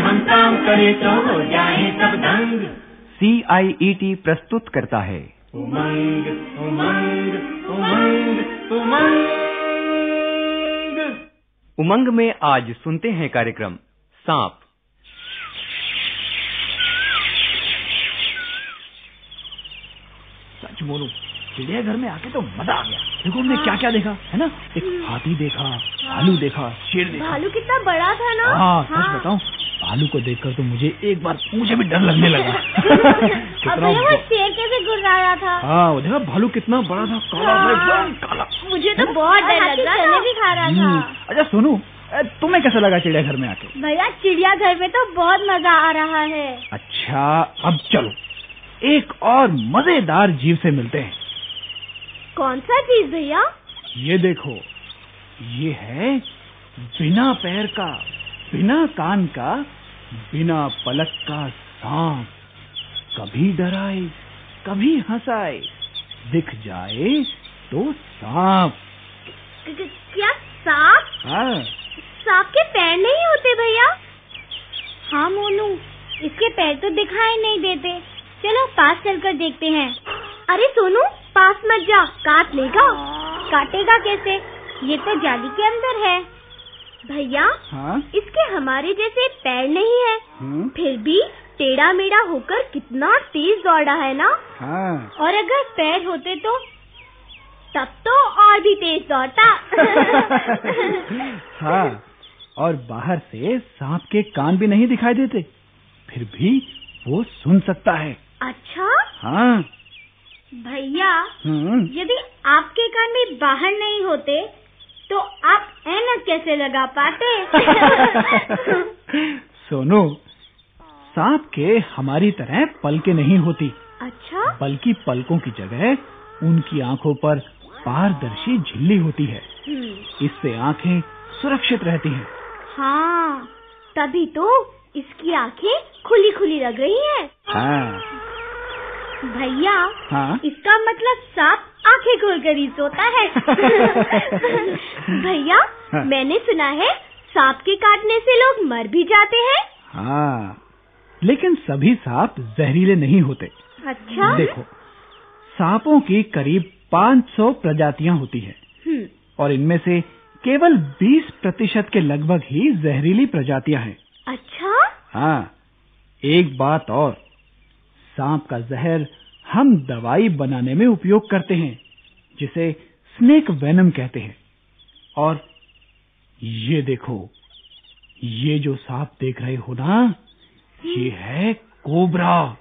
हम काम करें तो हो जाए सब सी आई ई टी प्रस्तुत करता है। उमंग उमंग उमंग उमंग उमंग में आज सुनते हैं कार्यक्रम सांप। सच बोलूँ चिड़ियाघर में आके तो मज़ा आ गया। देखो हमने क्या क्या देखा है ना? एक हाथी देखा भालू देखा शेर देखा। भालू कितना बड़ा था ना? हाँ सच बताऊँ भालू को देखकर तो मुझे एक बार मुझे भी डर लगने लगा। कितना वो शेर कैसे गुर्राया था। हाँ वो देखा भालू कितना बड़ा था काला था एकदम काला। मुझे तो बहुत डर लग रहा था। भी खा रहा हम्म, अच्छा सोनू तुम्हें कैसा लगा चिड़ियाघर में आके? भैया चिड़ियाघर में तो बहुत मज़ा आ रहा है। अच्छा अब चलो एक और मज़ेदार जीव से मिलते हैं। कौन सा चीज़ भैया? ये देखो ये है बिना पैर का बिना कान का बिना पलक का सांप। कभी डराए कभी हंसाए दिख जाए तो सांप। क्या सांप? हाँ। सांप के पैर नहीं होते भैया? हाँ मोनू इसके पैर तो दिखाई नहीं देते। चलो पास चलकर देखते हैं। अरे सोनू पास मत जा। काट लेगा। काटेगा कैसे? ये तो जाली के अंदर है। भैया हाँ। इसके हमारे जैसे पैर नहीं है। हम्म, फिर भी टेढ़ा मेढ़ा होकर कितना तेज दौड़ा है ना? हाँ। और अगर पैर होते तो? तब तो और भी तेज दौड़ता। हाँ और बाहर से सांप के कान भी नहीं दिखाई देते। फिर भी वो सुन सकता है। अच्छा? हाँ। भैया हम्म। यदि आपके कान में बाहर नहीं होते तो आप ऐनक कैसे लगा पाते? सोनू सांप के हमारी तरह पलके नहीं होती। अच्छा? बल्कि पलकों की जगह उनकी आँखों पर पारदर्शी झिल्ली होती है। हम्म, इससे आँखें सुरक्षित रहती हैं। हाँ तभी तो इसकी आँखें खुली खुली लग रही हैं। हाँ। भैया हाँ? इसका मतलब सांप आँखें खोलकर ही सोता है। भैया हाँ। मैंने सुना है सांप के काटने से लोग मर भी जाते हैं। हाँ। लेकिन सभी सांप जहरीले नहीं होते। अच्छा? देखो सांपों की करीब 500 प्रजातियाँ होती है। हम्म, और इनमें से केवल 20 प्रतिशत के लगभग ही जहरीली प्रजातियाँ हैं। अच्छा? हाँ एक बात और। सांप का जहर हम दवाई बनाने में उपयोग करते हैं जिसे स्नेक वेनम कहते हैं। और ये देखो ये जो सांप देख रहे हो ना ये है कोबरा।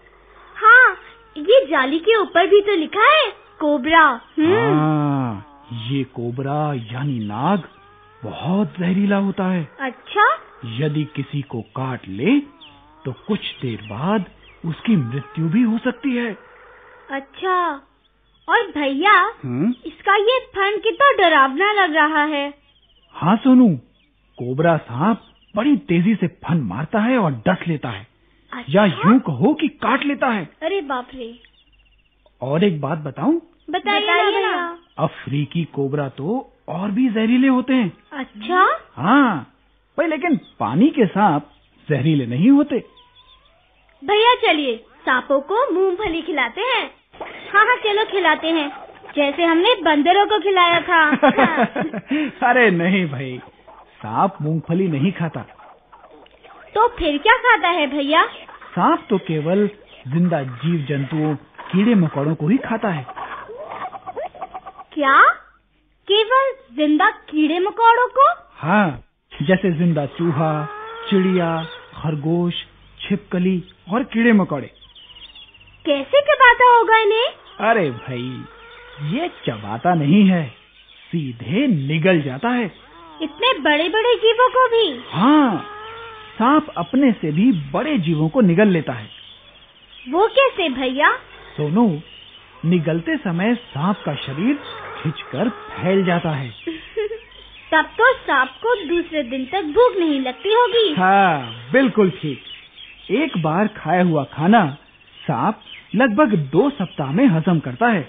हाँ ये जाली के ऊपर भी तो लिखा है कोबरा। हम्म। हाँ ये कोबरा यानी नाग बहुत जहरीला होता है। अच्छा। यदि किसी को काट ले तो कुछ देर बाद उसकी मृत्यु भी हो सकती है। अच्छा। और भैया हम्म। इसका ये फन कितना डरावना लग रहा है। हाँ सोनू। कोबरा सांप बड़ी तेज़ी से फन मारता है और डस लेता है। अच्छा? या यूँ कहो कि काट लेता है। अरे बाप रे। और एक बात बताऊँ? बताइए ना अफ्रीकी कोबरा तो और भी जहरीले होते हैं। अच्छा? हाँ भाई लेकिन पानी के सांप जहरीले नहीं होते। भैया चलिए सांपों को मूंगफली खिलाते हैं। हाँ हाँ चलो खिलाते हैं। जैसे हमने बंदरों को खिलाया था। अरे नहीं भाई सांप मूंगफली नहीं खाता। तो फिर क्या खाता है भैया? सांप तो केवल ज़िंदा जीव जंतुओं कीड़े मकोड़ों को ही खाता है। क्या? केवल ज़िंदा कीड़े मकोड़ों को? हाँ जैसे ज़िंदा चूहा चिड़िया खरगोश छिपकली और कीड़े मकोड़े। कैसे चबाता होगा इन्हें? अरे भाई ये चबाता नहीं है सीधे निगल जाता है। इतने बड़े बड़े जीवों को भी? हाँ सांप अपने से भी बड़े जीवों को निगल लेता है। वो कैसे भैया? सोनू निगलते समय सांप का शरीर खिंचकर फैल जाता है। तब तो सांप को दूसरे दिन तक भूख नहीं लगती होगी। हाँ बिल्कुल ठीक। एक बार खाया हुआ खाना सांप लगभग दो सप्ताह में हजम करता है।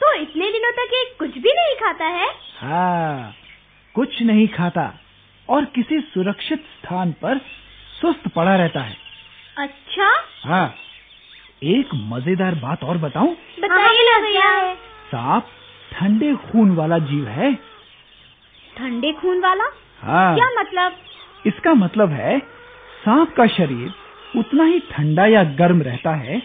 तो इतने दिनों तक ये कुछ भी नहीं खाता है? हाँ कुछ नहीं खाता। और किसी सुरक्षित स्थान पर सुस्त पड़ा रहता है। अच्छा? हाँ। एक मज़ेदार बात और बताऊँ? बताइए ना भैया सांप ठंडे खून वाला जीव है। ठंडे खून वाला? हाँ। क्या मतलब? इसका मतलब है सांप का शरीर उतना ही ठंडा या गर्म रहता है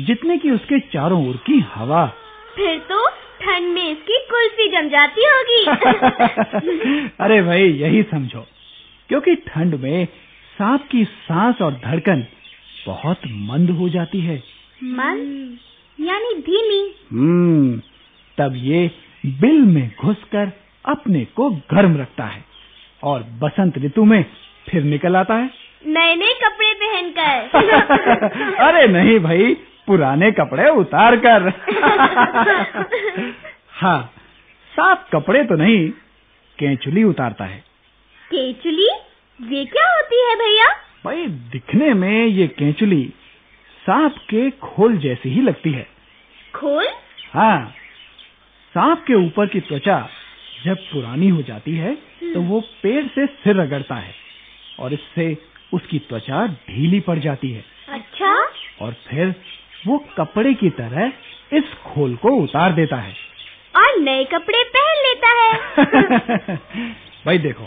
जितने की उसके चारों ओर की हवा। फिर तो ठंड में इसकी कुल्फी जम जाती होगी। अरे भाई यही समझो क्योंकि ठंड में सांप की सांस और धड़कन बहुत मंद हो जाती है। मंद? यानी धीमी? हम्म तब ये बिल में घुसकर अपने को गर्म रखता है और बसंत ऋतु में फिर निकल आता है। नए नए कपड़े पहनकर। अरे नहीं भाई पुराने कपड़े उतार कर। हाँ साफ़ कपड़े तो नहीं केचुली उतारता है। केचुली? ये क्या होती है भैया? भाई दिखने में ये केचुली सांप के खोल जैसी ही लगती है। खोल? हाँ सांप के ऊपर की त्वचा जब पुरानी हो जाती है तो वो पेड़ से सिर रगड़ता है और इससे उसकी त्वचा ढीली पड़ जाती है। अच्छा। और फिर वो कपड़े की तरह इस खोल को उतार देता है। और नए कपड़े पहन लेता है। भाई देखो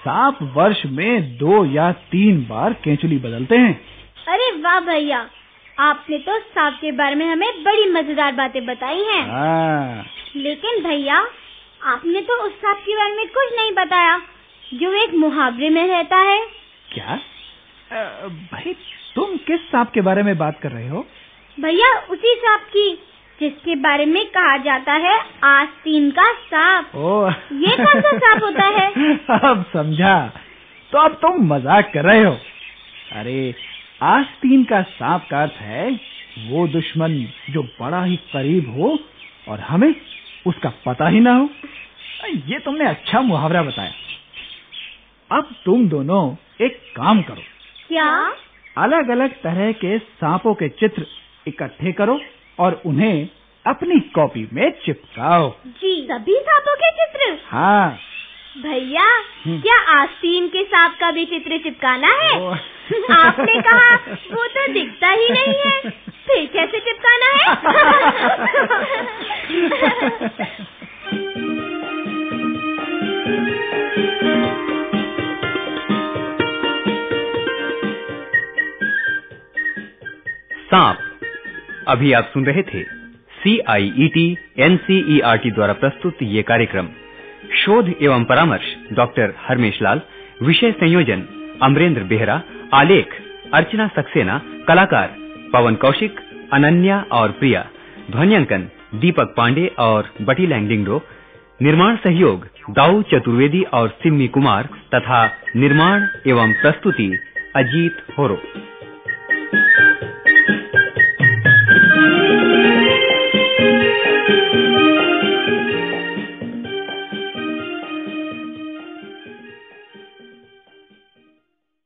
सांप वर्ष में दो या तीन बार केंचुली बदलते हैं। अरे वाह भैया आपने तो सांप के बारे में हमें बड़ी मज़ेदार बातें बताई हैं। हाँ। लेकिन भैया आपने तो उस सांप के बारे में कुछ नहीं बताया जो एक मुहावरे में रहता है। क्या? अ, भाई तुम किस सांप के बारे में बात कर रहे हो? भैया उसी सांप की जिसके बारे में कहा जाता है आस्तीन का सांप। ओ। ये कौन सा सांप होता है? अब समझा। तो अब तुम मज़ाक कर रहे हो। अरे आस्तीन का सांप का अर्थ है वो दुश्मन जो बड़ा ही करीब हो और हमें उसका पता ही ना हो। ये तुमने अच्छा मुहावरा बताया। अब तुम दोनों एक काम करो। क्या? अलग अलग तरह के सांपों के चित्र इकट्ठे करो और उन्हें अपनी कॉपी में चिपकाओ। जी। सभी सांपों के चित्र? हाँ। भैया हम्म। क्या आस्तीन के सांप का भी चित्र चिपकाना है। आपने कहा वो तो दिखता ही नहीं है। फिर कैसे चिपकाना है? सांप। अभी आप सुन रहे थे C I E T N C E R T द्वारा प्रस्तुत ये कार्यक्रम। शोध एवं परामर्श डॉक्टर हरमेश लाल, विषय संयोजन अमरेंद्र बेहरा, आलेख अर्चना सक्सेना, कलाकार पवन कौशिक, अनन्या और प्रिया, ध्वनियांकन दीपक पांडे और बटी लैंगडिंगडो निर्माण सहयोग दाऊ चतुर्वेदी और सिम्मी कुमार तथा निर्माण एवं प्रस्तुति अजीत होरो।